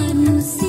manusia.